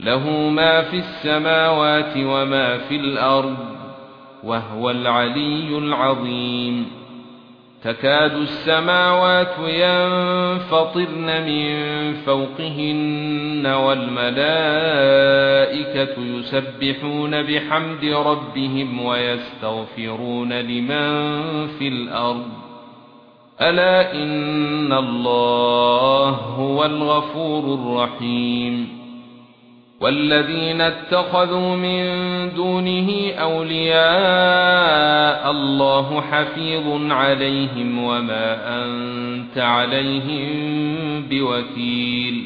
له ما في السماوات وما في الأرض وهو العلي العظيم. تكاد السماوات ينفطرن من فوقهن والملائكة يسبحون بحمد ربهم ويستغفرون لمن في الأرض. ألا إن الله هو الغفور الرحيم. والذين اتخذوا من دونه أولياء الله حفيظ عليهم وما أنت عليهم بوكيل.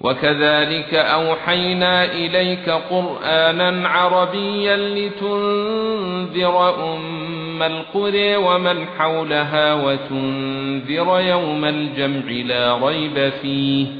وكذلك أوحينا إليك قرآنا عربيا لتنذر أم القرى ومن حولها وتنذر يوم الجمع لا ريب فيه.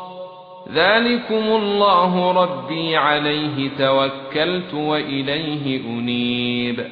ذلكم الله ربي عليه توكلت وإليه أنيب